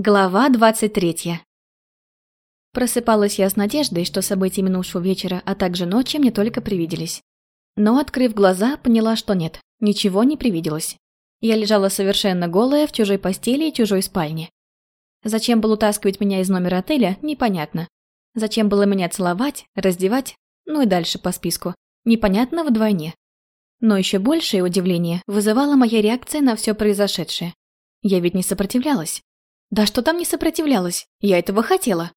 Глава 23. Просыпалась я с надеждой, что события минувшего вечера, а также ночи мне только привиделись. Но, открыв глаза, поняла, что нет, ничего не привиделось. Я лежала совершенно голая в чужой постели и чужой спальне. Зачем было утаскивать меня из номера отеля, непонятно. Зачем было меня целовать, раздевать, ну и дальше по списку, непонятно вдвойне. Но еще большее удивление вызывала моя реакция на все произошедшее. Я ведь не сопротивлялась. Да что там не сопротивлялась? Я этого хотела.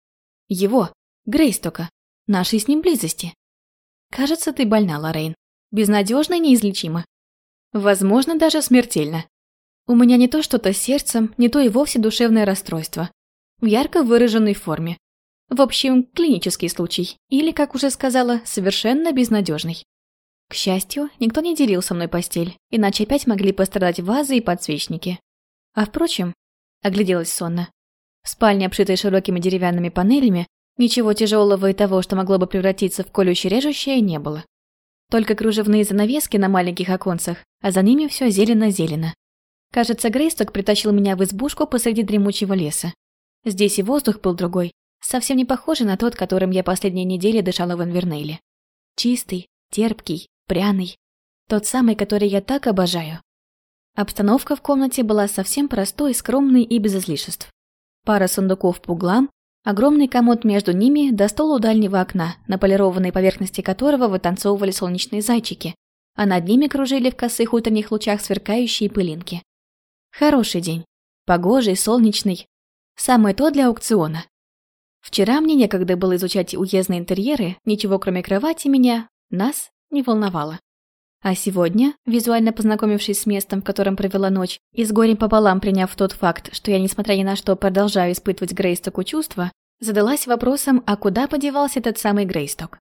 Его, Грейстока, нашей с ним близости. Кажется, ты больна, Лоррейн. Безнадежно и неизлечимо. Возможно, даже смертельно. У меня не то что-то с сердцем, не то и вовсе душевное расстройство. В ярко выраженной форме. В общем, клинический случай. Или, как уже сказала, совершенно безнадежный. К счастью, никто не делил со мной постель, иначе опять могли пострадать вазы и подсвечники. А впрочем, Огляделась сонно. В спальне, обшитой широкими деревянными панелями, ничего тяжелого и того, что могло бы превратиться в колюще-режущее, не было. Только кружевные занавески на маленьких оконцах, а за ними все зелено-зелено. Кажется, Грейсток притащил меня в избушку посреди дремучего леса. Здесь и воздух был другой, совсем не похожий на тот, которым я последние недели дышала в Инвернейле. Чистый, терпкий, пряный. Тот самый, который я так обожаю. Обстановка в комнате была совсем простой, скромной и без излишеств. Пара сундуков по углам, огромный комод между ними до стол у дальнего окна, на полированной поверхности которого вытанцовывали солнечные зайчики, а над ними кружили в косых утренних лучах сверкающие пылинки. Хороший день. Погожий, солнечный. Самое то для аукциона. Вчера мне некогда было изучать уездные интерьеры, ничего кроме кровати меня, нас, не волновало. А сегодня, визуально познакомившись с местом, в котором провела ночь, и с горем пополам приняв тот факт, что я, несмотря ни на что, продолжаю испытывать Грейстоку чувства, задалась вопросом, а куда подевался этот самый Грейсток?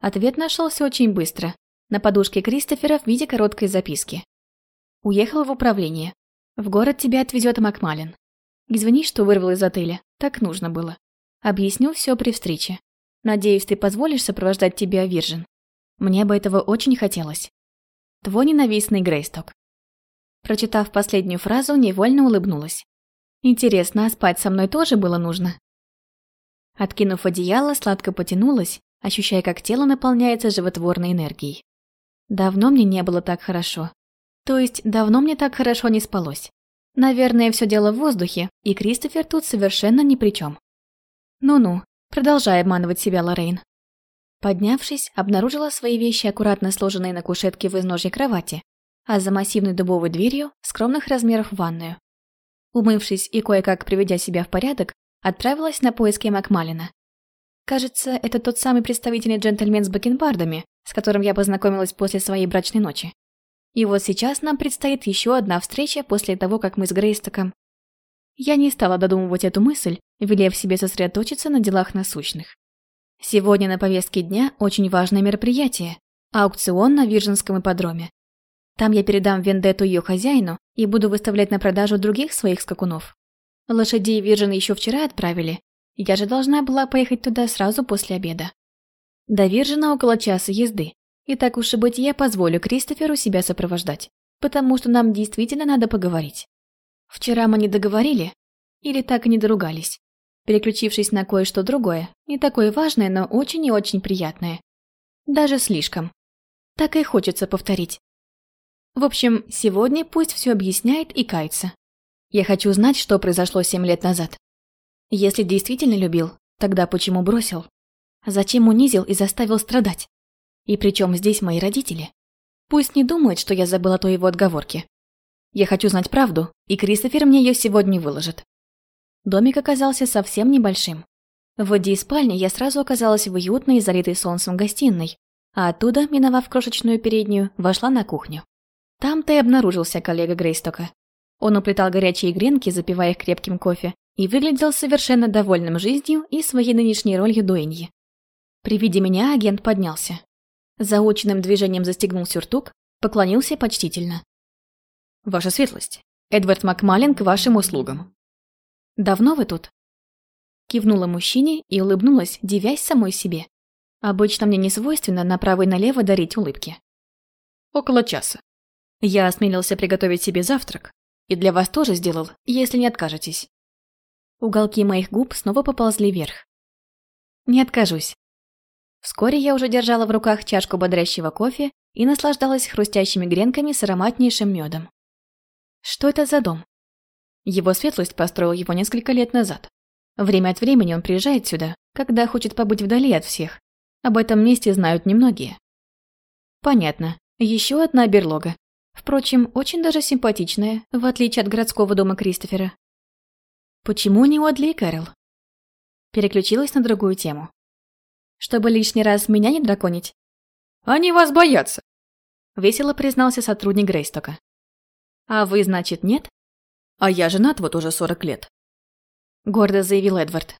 Ответ нашелся очень быстро. На подушке Кристофера в виде короткой записки. Уехал в управление. В город тебя отвезет Макмалин. Извини, что вырвал из отеля. Так нужно было. Объясню все при встрече. Надеюсь, ты позволишь сопровождать тебя, Виржин. Мне бы этого очень хотелось. Твой ненавистный Грейсток. Прочитав последнюю фразу, невольно улыбнулась. Интересно, а спать со мной тоже было нужно? Откинув одеяло, сладко потянулась, ощущая, как тело наполняется животворной энергией. Давно мне не было так хорошо. То есть, давно мне так хорошо не спалось. Наверное, все дело в воздухе, и Кристофер тут совершенно ни при чем. Ну-ну, продолжай обманывать себя, Лоррейн. Поднявшись, обнаружила свои вещи, аккуратно сложенные на кушетке в изножье кровати, а за массивной дубовой дверью скромных размеров ванную. Умывшись и кое-как приведя себя в порядок, отправилась на поиски Макмалина. Кажется, это тот самый представительный джентльмен с бакенбардами, с которым я познакомилась после своей брачной ночи. И вот сейчас нам предстоит еще одна встреча после того, как мы с Грейстоком... Я не стала додумывать эту мысль, велев себе сосредоточиться на делах насущных. Сегодня на повестке дня очень важное мероприятие – аукцион на Виржинском ипподроме. Там я передам вендетту ее хозяину и буду выставлять на продажу других своих скакунов. Лошадей Виржин еще вчера отправили, я же должна была поехать туда сразу после обеда. До Виржина около часа езды, и так уж и быть я позволю Кристоферу себя сопровождать, потому что нам действительно надо поговорить. Вчера мы не договорили, или так и не доругались переключившись на кое-что другое, не такое важное, но очень и очень приятное. Даже слишком. Так и хочется повторить. В общем, сегодня пусть все объясняет и кается. Я хочу знать, что произошло семь лет назад. Если действительно любил, тогда почему бросил? Зачем унизил и заставил страдать? И причем здесь мои родители? Пусть не думают, что я забыла то его отговорки. Я хочу знать правду, и Кристофер мне ее сегодня выложит. Домик оказался совсем небольшим. В воде спальни я сразу оказалась в уютной залитой солнцем гостиной, а оттуда, миновав крошечную переднюю, вошла на кухню. Там-то и обнаружился коллега Грейстока. Он уплетал горячие гренки, запивая их крепким кофе, и выглядел совершенно довольным жизнью и своей нынешней ролью дуэньи. При виде меня агент поднялся. Заученным движением застегнул сюртук, поклонился почтительно. «Ваша светлость, Эдвард Макмалин к вашим услугам». «Давно вы тут?» Кивнула мужчине и улыбнулась, дивясь самой себе. Обычно мне не свойственно направо и налево дарить улыбки. «Около часа. Я осмелился приготовить себе завтрак, и для вас тоже сделал, если не откажетесь». Уголки моих губ снова поползли вверх. Не откажусь. Вскоре я уже держала в руках чашку бодрящего кофе и наслаждалась хрустящими гренками с ароматнейшим медом. Что это за дом? Его светлость построил его несколько лет назад. Время от времени он приезжает сюда, когда хочет побыть вдали от всех. Об этом месте знают немногие. Понятно. Еще одна берлога. Впрочем, очень даже симпатичная, в отличие от городского дома Кристофера. Почему не Одли и Кэрол? Переключилась на другую тему. Чтобы лишний раз меня не драконить? Они вас боятся. Весело признался сотрудник Грейстока. А вы, значит, нет? А я женат вот уже сорок лет. Гордо заявил Эдвард.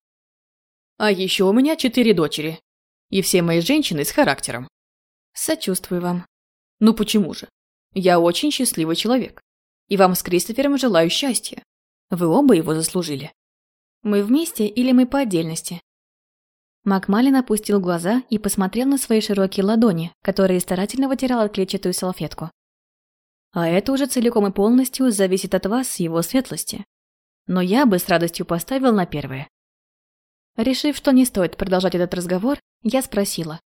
А еще у меня четыре дочери. И все мои женщины с характером. Сочувствую вам. Ну почему же? Я очень счастливый человек. И вам с Кристофером желаю счастья. Вы оба его заслужили. Мы вместе или мы по отдельности? Макмалин опустил глаза и посмотрел на свои широкие ладони, которые старательно вытирал клетчатую салфетку. А это уже целиком и полностью зависит от вас, его светлости. Но я бы с радостью поставил на первое. Решив, что не стоит продолжать этот разговор, я спросила.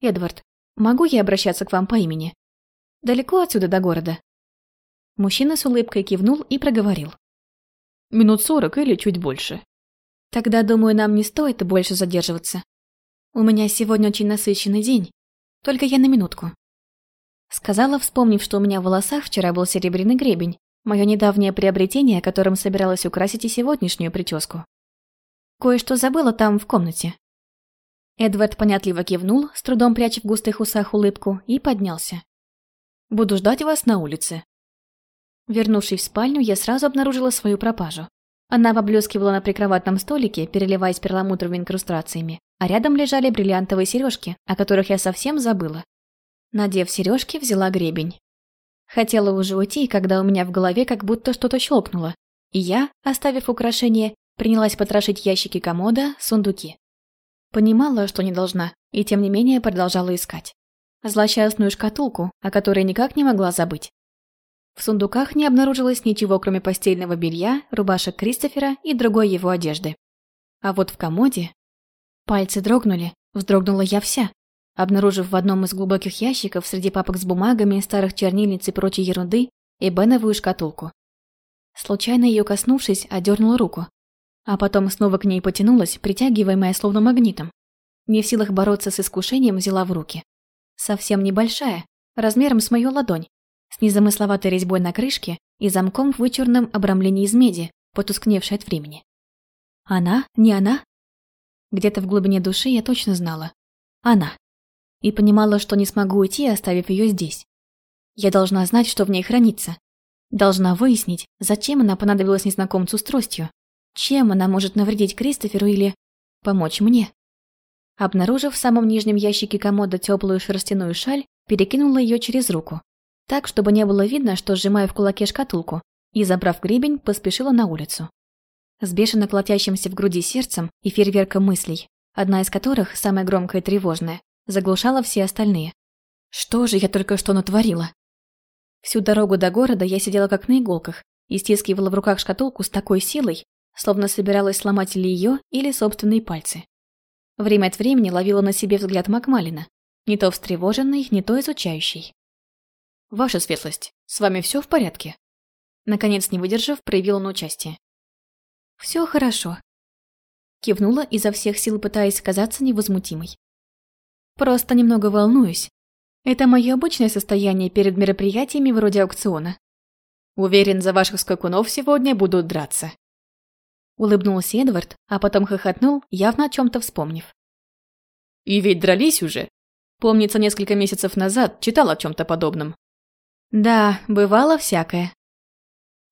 «Эдвард, могу я обращаться к вам по имени? Далеко отсюда до города?» Мужчина с улыбкой кивнул и проговорил. «Минут сорок или чуть больше». «Тогда, думаю, нам не стоит больше задерживаться. У меня сегодня очень насыщенный день. Только я на минутку». Сказала, вспомнив, что у меня в волосах вчера был серебряный гребень, мое недавнее приобретение, которым собиралась украсить и сегодняшнюю прическу. Кое-что забыла там, в комнате. Эдвард понятливо кивнул, с трудом пряча в густых усах улыбку, и поднялся. «Буду ждать вас на улице». Вернувшись в спальню, я сразу обнаружила свою пропажу. Она поблескивала на прикроватном столике, переливаясь перламутровыми инкрустрациями, а рядом лежали бриллиантовые сережки, о которых я совсем забыла. Надев сережки, взяла гребень. Хотела уже уйти, когда у меня в голове как будто что-то щелкнуло, и я, оставив украшение, принялась потрошить ящики комода, сундуки. Понимала, что не должна, и тем не менее продолжала искать. Злосчастную шкатулку, о которой никак не могла забыть. В сундуках не обнаружилось ничего, кроме постельного белья, рубашек Кристофера и другой его одежды. А вот в комоде... Пальцы дрогнули, вздрогнула я вся, обнаружив в одном из глубоких ящиков среди папок с бумагами, старых чернильниц и прочей ерунды эбеновую шкатулку. Случайно ее коснувшись, одернула руку, а потом снова к ней потянулась, притягиваемая словно магнитом. Не в силах бороться с искушением, взяла в руки. Совсем небольшая, размером с мою ладонь, с незамысловатой резьбой на крышке и замком в вычурном обрамлении из меди, потускневшей от времени. Она? Не она? Где-то в глубине души я точно знала. Она и понимала, что не смогу уйти, оставив ее здесь. Я должна знать, что в ней хранится. Должна выяснить, зачем она понадобилась незнакомцу с тростью. Чем она может навредить Кристоферу или помочь мне? Обнаружив в самом нижнем ящике комода теплую шерстяную шаль, перекинула ее через руку. Так, чтобы не было видно, что сжимаю в кулаке шкатулку, и, забрав гребень, поспешила на улицу. С бешено колотящимся в груди сердцем и фейерверком мыслей, одна из которых, самая громкая и тревожная, заглушала все остальные. Что же я только что натворила? Всю дорогу до города я сидела как на иголках и стискивала в руках шкатулку с такой силой, словно собиралась сломать или ее, или собственные пальцы. Время от времени ловила на себе взгляд Макмалина, не то встревоженный, не то изучающий. «Ваша светлость, с вами все в порядке?» Наконец, не выдержав, проявила он участие. «Все хорошо», кивнула изо всех сил, пытаясь казаться невозмутимой. Просто немного волнуюсь. Это мое обычное состояние перед мероприятиями вроде аукциона. Уверен, за ваших скакунов сегодня будут драться. Улыбнулся Эдвард, а потом хохотнул, явно о чем-то вспомнив. И ведь дрались уже. Помнится, несколько месяцев назад читал о чем-то подобном. Да, бывало всякое.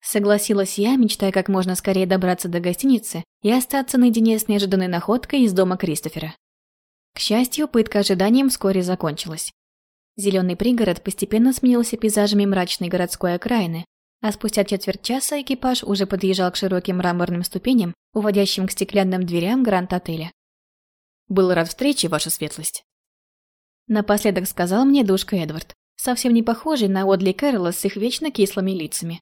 Согласилась я, мечтая как можно скорее добраться до гостиницы и остаться наедине с неожиданной находкой из дома Кристофера. К счастью, пытка ожиданием вскоре закончилась. Зеленый пригород постепенно сменился пейзажами мрачной городской окраины, а спустя четверть часа экипаж уже подъезжал к широким мраморным ступеням, уводящим к стеклянным дверям гранд-отеля. «Был рад встрече, ваша светлость», — напоследок сказал мне душка Эдвард, совсем не похожий на Одли Кэрролла с их вечно кислыми лицами.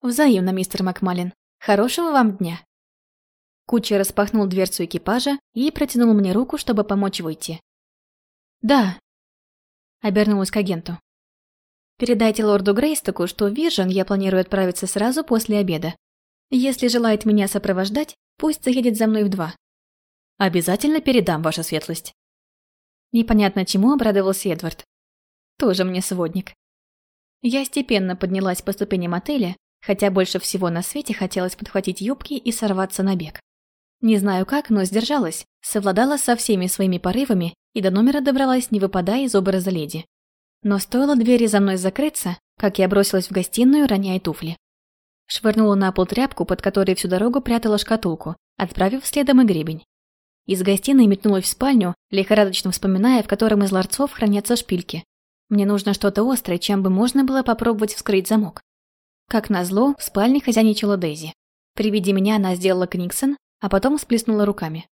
«Взаимно, мистер Макмалин. Хорошего вам дня». Кучер распахнул дверцу экипажа и протянул мне руку, чтобы помочь выйти. «Да», — обернулась к агенту. «Передайте лорду Грейстоку, что в Виржин я планирую отправиться сразу после обеда. Если желает меня сопровождать, пусть заедет за мной в два». «Обязательно передам, ваша светлость». Непонятно чему обрадовался Эдвард. Тоже мне сводник. Я степенно поднялась по ступеням отеля, хотя больше всего на свете хотелось подхватить юбки и сорваться на бег. Не знаю как, но сдержалась, совладала со всеми своими порывами и до номера добралась, не выпадая из образа леди. Но стоило двери за мной закрыться, как я бросилась в гостиную, роняя туфли. Швырнула на пол тряпку, под которой всю дорогу прятала шкатулку, отправив следом и гребень. Из гостиной метнулась в спальню, лихорадочно вспоминая, в котором из ларцов хранятся шпильки. Мне нужно что-то острое, чем бы можно было попробовать вскрыть замок. Как назло, в спальне хозяйничала Дейзи. При виде меня она сделала Книксон, а потом всплеснула руками.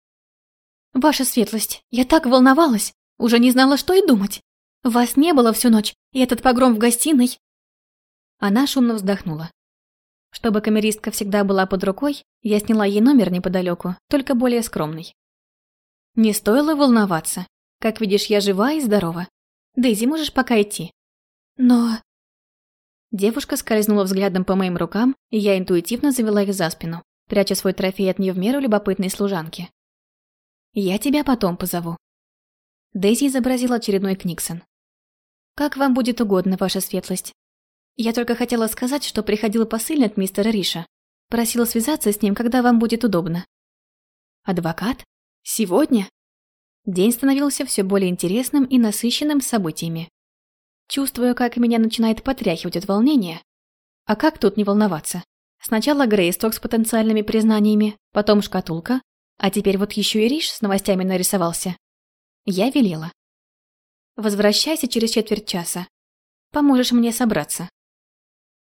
«Ваша светлость, я так волновалась, уже не знала, что и думать. Вас не было всю ночь, и этот погром в гостиной...» Она шумно вздохнула. Чтобы камеристка всегда была под рукой, я сняла ей номер неподалеку, только более скромный. Не стоило волноваться. Как видишь, я жива и здорова. Дейзи, можешь пока идти. Но... Девушка скользнула взглядом по моим рукам, и я интуитивно завела их за спину пряча свой трофей от нее в меру любопытной служанки. «Я тебя потом позову». Дейзи изобразила очередной Книксон. «Как вам будет угодно, ваша светлость. Я только хотела сказать, что приходил посыльный от мистера Риша. Просила связаться с ним, когда вам будет удобно». «Адвокат? Сегодня?» День становился все более интересным и насыщенным событиями. Чувствую, как меня начинает потряхивать от волнения. А как тут не волноваться? Сначала Грейсток с потенциальными признаниями, потом шкатулка, а теперь вот еще и Риш с новостями нарисовался. Я велела. Возвращайся через четверть часа. Поможешь мне собраться.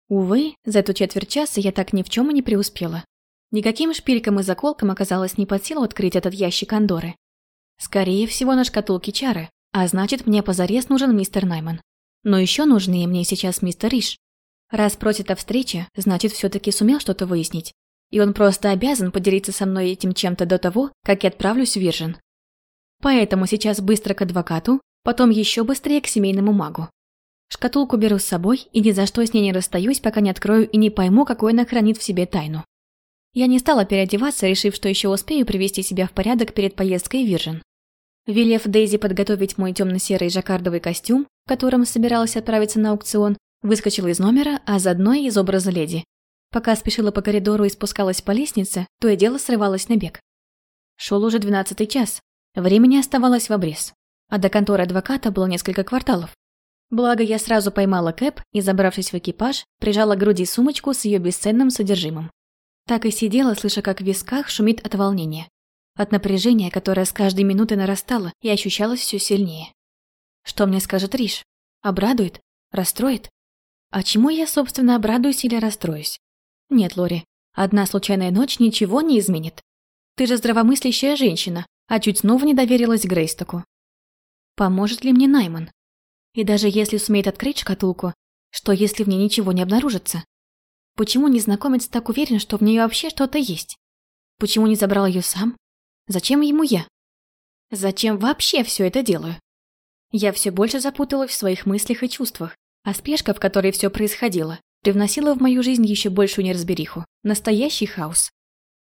Увы, за эту четверть часа я так ни в чем и не преуспела. Никаким шпилькам и заколкам оказалось не под силу открыть этот ящик Андоры. Скорее всего, на шкатулке чары, а значит, мне позарез нужен мистер Найман. Но еще нужнее мне сейчас мистер Риш, Раз просит о встрече, значит, все-таки сумел что-то выяснить. И он просто обязан поделиться со мной этим чем-то до того, как я отправлюсь в Виржин. Поэтому сейчас быстро к адвокату, потом еще быстрее к семейному магу. Шкатулку беру с собой и ни за что с ней не расстаюсь, пока не открою и не пойму, какой она хранит в себе тайну. Я не стала переодеваться, решив, что еще успею привести себя в порядок перед поездкой в Виржин. Велев Дейзи подготовить мой темно-серый жаккардовый костюм, в котором собиралась отправиться на аукцион, Выскочила из номера, а заодно и из образа леди. Пока спешила по коридору и спускалась по лестнице, то и дело срывалась на бег. Шел уже двенадцатый час. Времени оставалось в обрез. А до конторы адвоката было несколько кварталов. Благо, я сразу поймала Кэп и, забравшись в экипаж, прижала к груди сумочку с ее бесценным содержимым. Так и сидела, слыша, как в висках шумит от волнения. От напряжения, которое с каждой минутой нарастало и ощущалось все сильнее. Что мне скажет Риш? Обрадует? Расстроит? А чему я, собственно, обрадуюсь или расстроюсь? Нет, Лори, одна случайная ночь ничего не изменит. Ты же здравомыслящая женщина, а чуть снова не доверилась Грейстоку. Поможет ли мне Найман? И даже если сумеет открыть шкатулку, что если в ней ничего не обнаружится? Почему незнакомец так уверен, что в ней вообще что-то есть? Почему не забрал ее сам? Зачем ему я? Зачем вообще все это делаю? Я все больше запуталась в своих мыслях и чувствах, а спешка, в которой все происходило, привносила в мою жизнь еще большую неразбериху. Настоящий хаос.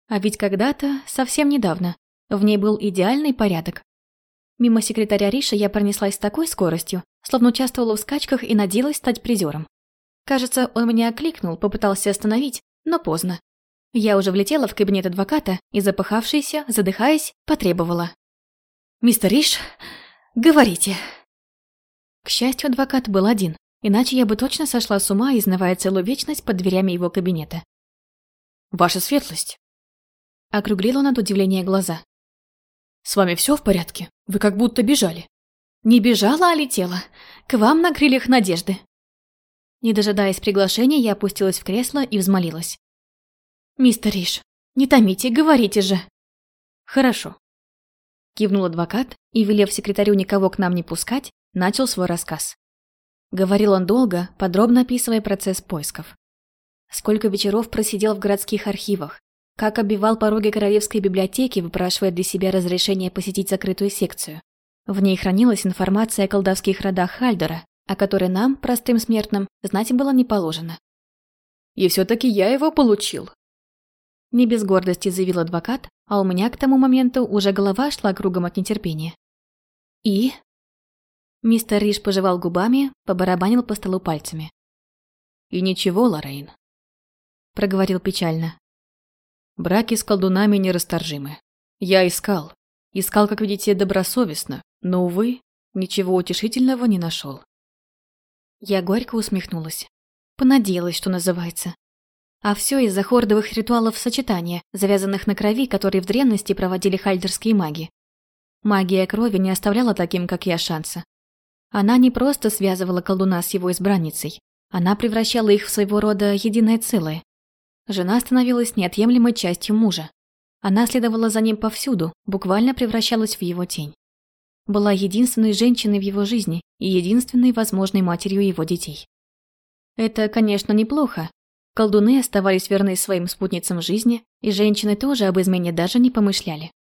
А ведь когда-то, совсем недавно, в ней был идеальный порядок. Мимо секретаря Риша я пронеслась с такой скоростью, словно участвовала в скачках и надеялась стать призером. Кажется, он меня окликнул, попытался остановить, но поздно. Я уже влетела в кабинет адвоката и, запыхавшаяся, задыхаясь, потребовала. «Мистер Риш, говорите». К счастью, адвокат был один. Иначе я бы точно сошла с ума, изнывая целую вечность под дверями его кабинета. «Ваша светлость!» Округлил он от удивления глаза. «С вами все в порядке? Вы как будто бежали». «Не бежала, а летела. К вам на крыльях надежды». Не дожидаясь приглашения, я опустилась в кресло и взмолилась. «Мистер Риш, не томите, говорите же». «Хорошо». Кивнул адвокат и, велев секретарю никого к нам не пускать, начал свой рассказ. Говорил он долго, подробно описывая процесс поисков. Сколько вечеров просидел в городских архивах, как оббивал пороги Королевской библиотеки, выпрашивая для себя разрешение посетить закрытую секцию. В ней хранилась информация о колдовских родах Хальдора, о которой нам, простым смертным, знать было не положено. «И все-таки я его получил», не без гордости заявил адвокат, а у меня к тому моменту уже голова шла кругом от нетерпения. «И?» Мистер Риш пожевал губами, побарабанил по столу пальцами. «И ничего, Лоррейн», — проговорил печально. «Браки с колдунами нерасторжимы. Я искал. Искал, как видите, добросовестно, но, увы, ничего утешительного не нашел. Я горько усмехнулась. Понадеялась, что называется. А все из-за хордовых ритуалов сочетания, завязанных на крови, которые в древности проводили хальдерские маги. Магия крови не оставляла таким, как я, шанса. Она не просто связывала колдуна с его избранницей, она превращала их в своего рода единое целое. Жена становилась неотъемлемой частью мужа. Она следовала за ним повсюду, буквально превращалась в его тень. Была единственной женщиной в его жизни и единственной возможной матерью его детей. Это, конечно, неплохо, Колдуны оставались верны своим спутницам жизни, и женщины тоже об измене даже не помышляли.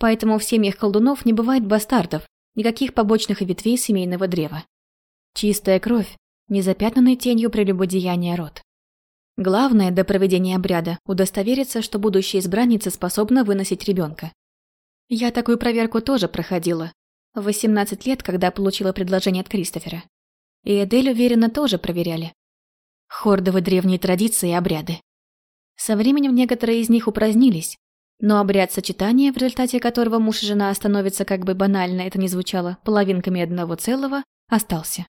Поэтому в семьях колдунов не бывает бастардов, никаких побочных ветвей семейного древа. Чистая кровь, не запятнанный тенью прелюбодеяния род. Главное до проведения обряда – удостовериться, что будущая избранница способна выносить ребенка. Я такую проверку тоже проходила. В 18 лет, когда получила предложение от Кристофера. И Эдель уверенно тоже проверяли. Хордовы древние традиции и обряды. Со временем некоторые из них упразднились, но обряд сочетания, в результате которого муж и жена становятся, как бы банально это ни звучало, половинками одного целого, остался.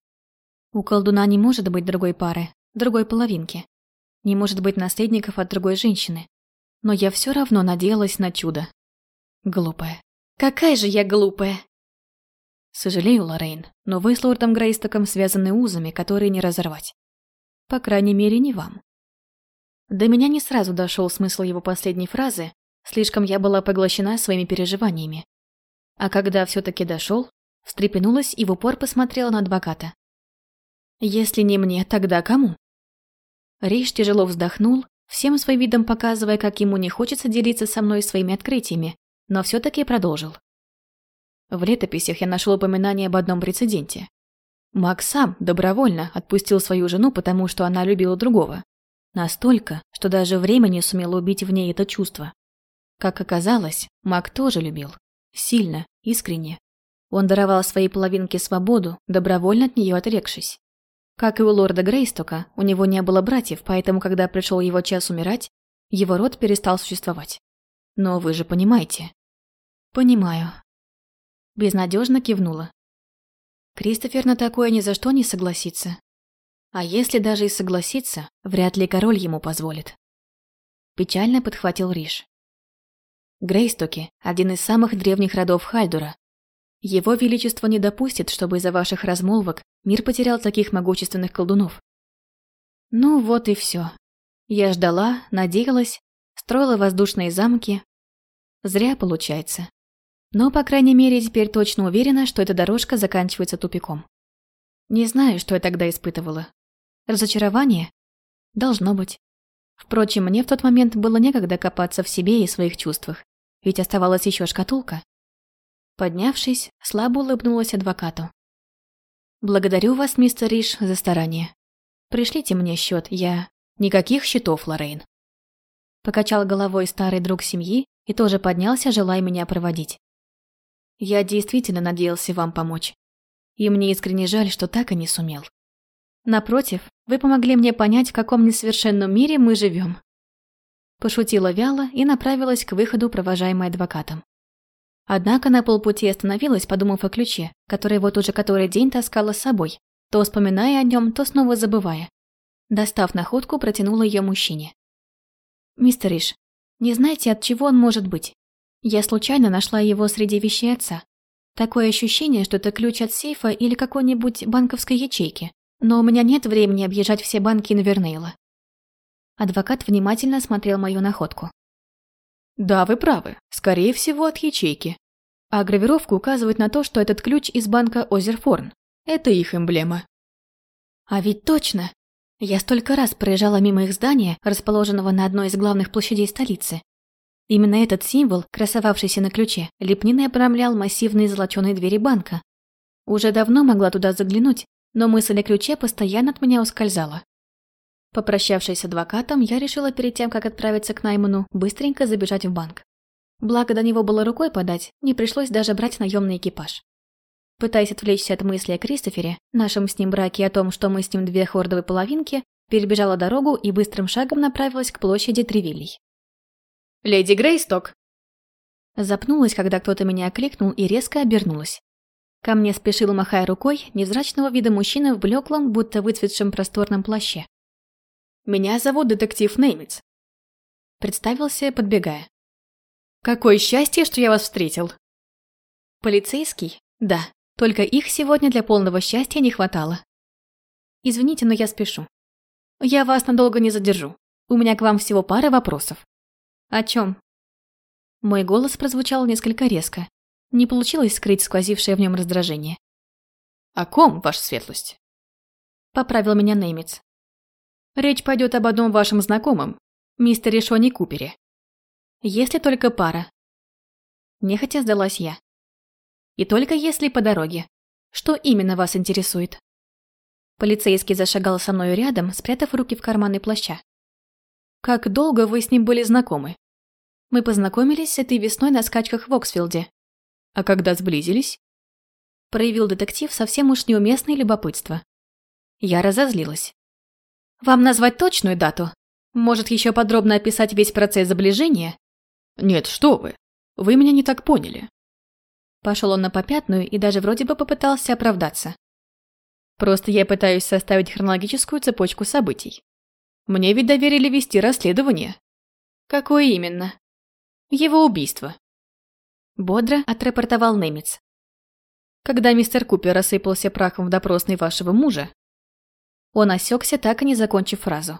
У колдуна не может быть другой пары, другой половинки. Не может быть наследников от другой женщины. Но я все равно надеялась на чудо. Глупая. Какая же я глупая! Сожалею, Лоррейн, но вы с лордом Грейстоком связаны узами, которые не разорвать. По крайней мере, не вам. До меня не сразу дошел смысл его последней фразы, слишком я была поглощена своими переживаниями. А когда все-таки дошел, встрепенулась и в упор посмотрела на адвоката. «Если не мне, тогда кому?» Рейш тяжело вздохнул, всем своим видом показывая, как ему не хочется делиться со мной своими открытиями, но все-таки продолжил. В летописях я нашел упоминание об одном прецеденте. Макс сам добровольно отпустил свою жену, потому что она любила другого. Настолько, что даже время не сумело убить в ней это чувство. Как оказалось, Мак тоже любил. Сильно, искренне. Он даровал своей половинке свободу, добровольно от нее отрекшись. Как и у лорда Грейстока, у него не было братьев, поэтому, когда пришел его час умирать, его род перестал существовать. Но вы же понимаете. Понимаю. Безнадежно кивнула. Кристофер на такое ни за что не согласится. А если даже и согласится, вряд ли король ему позволит. Печально подхватил Риш. Грейстоки – один из самых древних родов Хальдура. Его Величество не допустит, чтобы из-за ваших размолвок мир потерял таких могущественных колдунов. Ну вот и все. Я ждала, надеялась, строила воздушные замки. Зря получается. Но, по крайней мере, теперь точно уверена, что эта дорожка заканчивается тупиком. Не знаю, что я тогда испытывала. Разочарование? Должно быть. Впрочем, мне в тот момент было некогда копаться в себе и своих чувствах, ведь оставалась еще шкатулка. Поднявшись, слабо улыбнулась адвокату. «Благодарю вас, мистер Риш, за старание. Пришлите мне счет, я...» «Никаких счетов, Лоррейн». Покачал головой старый друг семьи и тоже поднялся, желая меня проводить. Я действительно надеялся вам помочь. И мне искренне жаль, что так и не сумел. Напротив, вы помогли мне понять, в каком несовершенном мире мы живем. Пошутила вяло и направилась к выходу, провожаемой адвокатом. Однако на полпути остановилась, подумав о ключе, который вот уже который день таскала с собой, то вспоминая о нем, то снова забывая. Достав находку, протянула ее мужчине. «Мистер Иш, не знаете, от чего он может быть?» Я случайно нашла его среди вещей отца. Такое ощущение, что это ключ от сейфа или какой-нибудь банковской ячейки. Но у меня нет времени объезжать все банки Инвернейла. Адвокат внимательно смотрел мою находку. Да, вы правы. Скорее всего, от ячейки. А гравировка указывает на то, что этот ключ из банка Озерфорн. Это их эмблема. А ведь точно! Я столько раз проезжала мимо их здания, расположенного на одной из главных площадей столицы, Именно этот символ, красовавшийся на ключе, лепниной обрамлял массивные золоченые двери банка. Уже давно могла туда заглянуть, но мысль о ключе постоянно от меня ускользала. Попрощавшись с адвокатом, я решила перед тем, как отправиться к Найману, быстренько забежать в банк. Благо до него было рукой подать, не пришлось даже брать наемный экипаж. Пытаясь отвлечься от мысли о Кристофере, нашем с ним браке и о том, что мы с ним две хордовые половинки, перебежала дорогу и быстрым шагом направилась к площади Тревилей. «Леди Грейсток!» Запнулась, когда кто-то меня окликнул и резко обернулась. Ко мне спешил, махая рукой, невзрачного вида мужчина в блеклом, будто выцветшем просторном плаще. «Меня зовут детектив Неймитс», — представился, подбегая. «Какое счастье, что я вас встретил!» «Полицейский? Да, только их сегодня для полного счастья не хватало. Извините, но я спешу. Я вас надолго не задержу. У меня к вам всего пара вопросов. О чем? Мой голос прозвучал несколько резко. Не получилось скрыть сквозившее в нем раздражение. «О ком, ваша светлость?» Поправил меня Неймец. «Речь пойдет об одном вашем знакомом, мистере Шони Купере». «Если только пара». Нехотя сдалась я. «И только если по дороге. Что именно вас интересует?» Полицейский зашагал со мной рядом, спрятав руки в карманы плаща. «Как долго вы с ним были знакомы?» Мы познакомились с этой весной на скачках в Оксфилде. А когда сблизились? Проявил детектив совсем уж неуместное любопытство. Я разозлилась. Вам назвать точную дату? Может, еще подробно описать весь процесс заближения? Нет, что вы. Вы меня не так поняли. Пошел он на попятную и даже вроде бы попытался оправдаться. Просто я пытаюсь составить хронологическую цепочку событий. Мне ведь доверили вести расследование. Какое именно? Его убийство. Бодро отрапортовал немец. Когда мистер Купер рассыпался прахом в допросной вашего мужа, он осекся, так и не закончив фразу.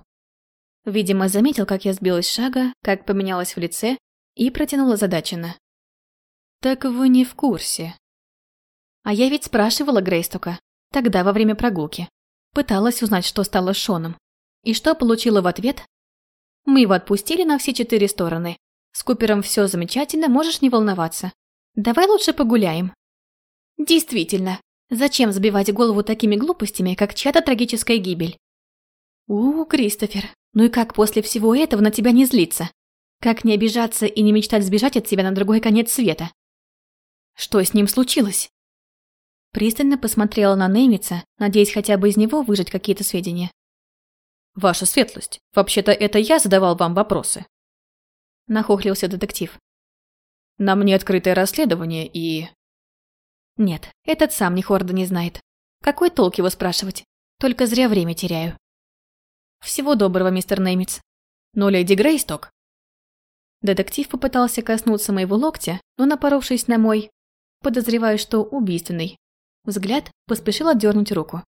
Видимо, заметил, как я сбилась с шага, как поменялась в лице и протянула задаченно. «Так вы не в курсе». А я ведь спрашивала Грейстока, Тогда, во время прогулки. Пыталась узнать, что стало с Шоном. И что получила в ответ? Мы его отпустили на все четыре стороны. С Купером все замечательно, можешь не волноваться. Давай лучше погуляем. Действительно, зачем забивать голову такими глупостями, как чья-то трагическая гибель? У, Кристофер, ну и как после всего этого на тебя не злиться? Как не обижаться и не мечтать сбежать от тебя на другой конец света? Что с ним случилось? Пристально посмотрела на Неймица, надеясь хотя бы из него выжать какие-то сведения. «Ваша светлость, вообще-то это я задавал вам вопросы». Нахохлился детектив. «На мне открытое расследование и...» «Нет, этот сам ни хорда не знает. Какой толк его спрашивать? Только зря время теряю». «Всего доброго, мистер Неймиц». «Но леди Грейсток...» Детектив попытался коснуться моего локтя, но, напоровшись на мой, подозреваю, что убийственный, Взгляд поспешил отдернуть руку.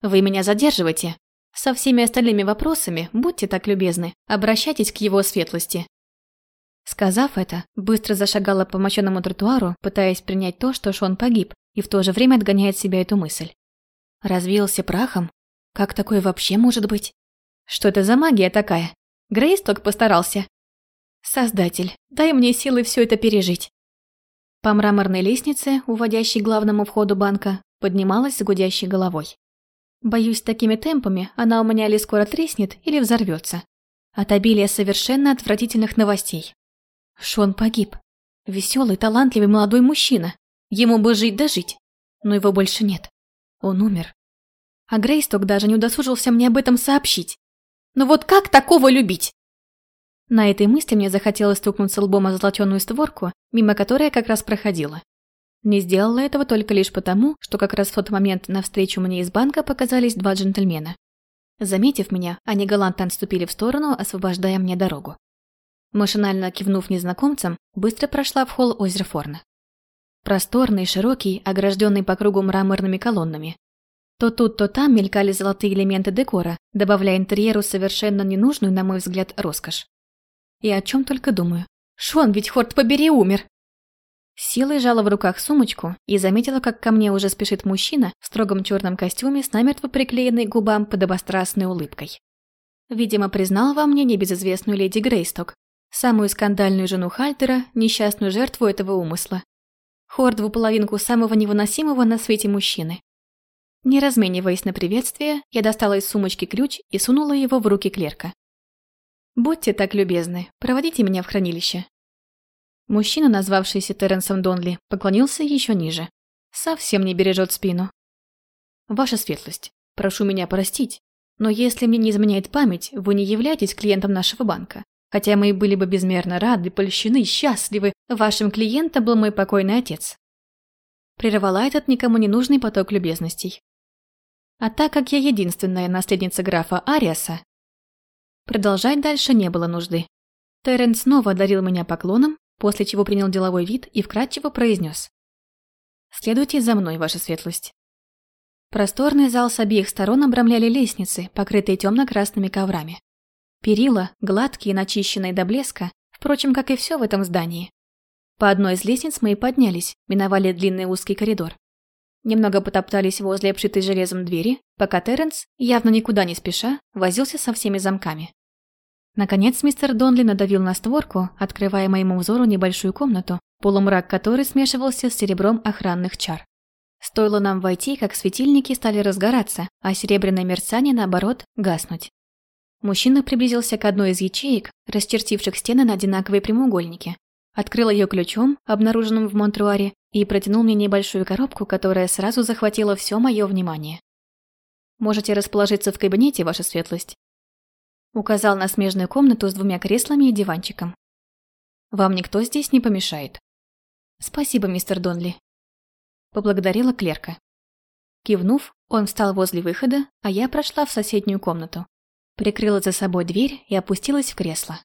«Вы меня задерживаете. Со всеми остальными вопросами, будьте так любезны, обращайтесь к его светлости». Сказав это, быстро зашагала по мощенному тротуару, пытаясь принять то, что Шон погиб, и в то же время отгоняет себя эту мысль. Развеялся прахом? Как такое вообще может быть? Что это за магия такая? Грейсток постарался. Создатель, дай мне силы все это пережить. По мраморной лестнице, уводящей к главному входу банка, поднималась с гудящей головой. Боюсь, такими темпами она у меня или скоро треснет, или взорвется. От обилия совершенно отвратительных новостей. Шон погиб. Веселый, талантливый молодой мужчина. Ему бы жить да жить. Но его больше нет. Он умер. А Грейсток даже не удосужился мне об этом сообщить. Ну вот как такого любить? На этой мысли мне захотелось стукнуться лбом о золоченую створку, мимо которой я как раз проходила. Не сделала этого только лишь потому, что как раз в тот момент навстречу мне из банка показались два джентльмена. Заметив меня, они галантно отступили в сторону, освобождая мне дорогу. Машинально кивнув незнакомцам, быстро прошла в холл озера Форна. Просторный, широкий, огражденный по кругу мраморными колоннами. То тут, то там мелькали золотые элементы декора, добавляя интерьеру совершенно ненужную, на мой взгляд, роскошь. И о чем только думаю. Шон ведь, хорт побери, умер. Силой жала в руках сумочку и заметила, как ко мне уже спешит мужчина в строгом черном костюме с намертво приклеенной губам подобострастной улыбкой. Видимо, признал во мне небезызвестную леди Грейсток. Самую скандальную жену Хальтера, несчастную жертву этого умысла. Хордову половинку самого невыносимого на свете мужчины. Не размениваясь на приветствие, я достала из сумочки ключ и сунула его в руки клерка. «Будьте так любезны, проводите меня в хранилище». Мужчина, назвавшийся Терренсом Донли, поклонился еще ниже. Совсем не бережет спину. «Ваша светлость, прошу меня простить, но если мне не изменяет память, вы не являетесь клиентом нашего банка. Хотя мы и были бы безмерно рады, польщены, счастливы, вашим клиентом был мой покойный отец». Прервала этот никому не нужный поток любезностей. А так как я единственная наследница графа Ариаса, продолжать дальше не было нужды. Террен снова одарил меня поклоном, после чего принял деловой вид и вкратчиво произнес. «Следуйте за мной, ваша светлость». Просторный зал с обеих сторон обрамляли лестницы, покрытые темно-красными коврами. Перила, гладкие, начищенные до блеска, впрочем, как и все в этом здании. По одной из лестниц мы и поднялись, миновали длинный узкий коридор. Немного потоптались возле обшитой железом двери, пока Терренс, явно никуда не спеша, возился со всеми замками. Наконец мистер Донли надавил на створку, открывая моему взору небольшую комнату, полумрак которой смешивался с серебром охранных чар. Стоило нам войти, как светильники стали разгораться, а серебряное мерцание, наоборот, гаснуть. Мужчина приблизился к одной из ячеек, расчертивших стены на одинаковые прямоугольники, открыл ее ключом, обнаруженным в монтруаре, и протянул мне небольшую коробку, которая сразу захватила все мое внимание. «Можете расположиться в кабинете, ваша светлость», указал на смежную комнату с двумя креслами и диванчиком. «Вам никто здесь не помешает». «Спасибо, мистер Донли», поблагодарила клерка. Кивнув, он встал возле выхода, а я прошла в соседнюю комнату. Прикрыла за собой дверь и опустилась в кресло.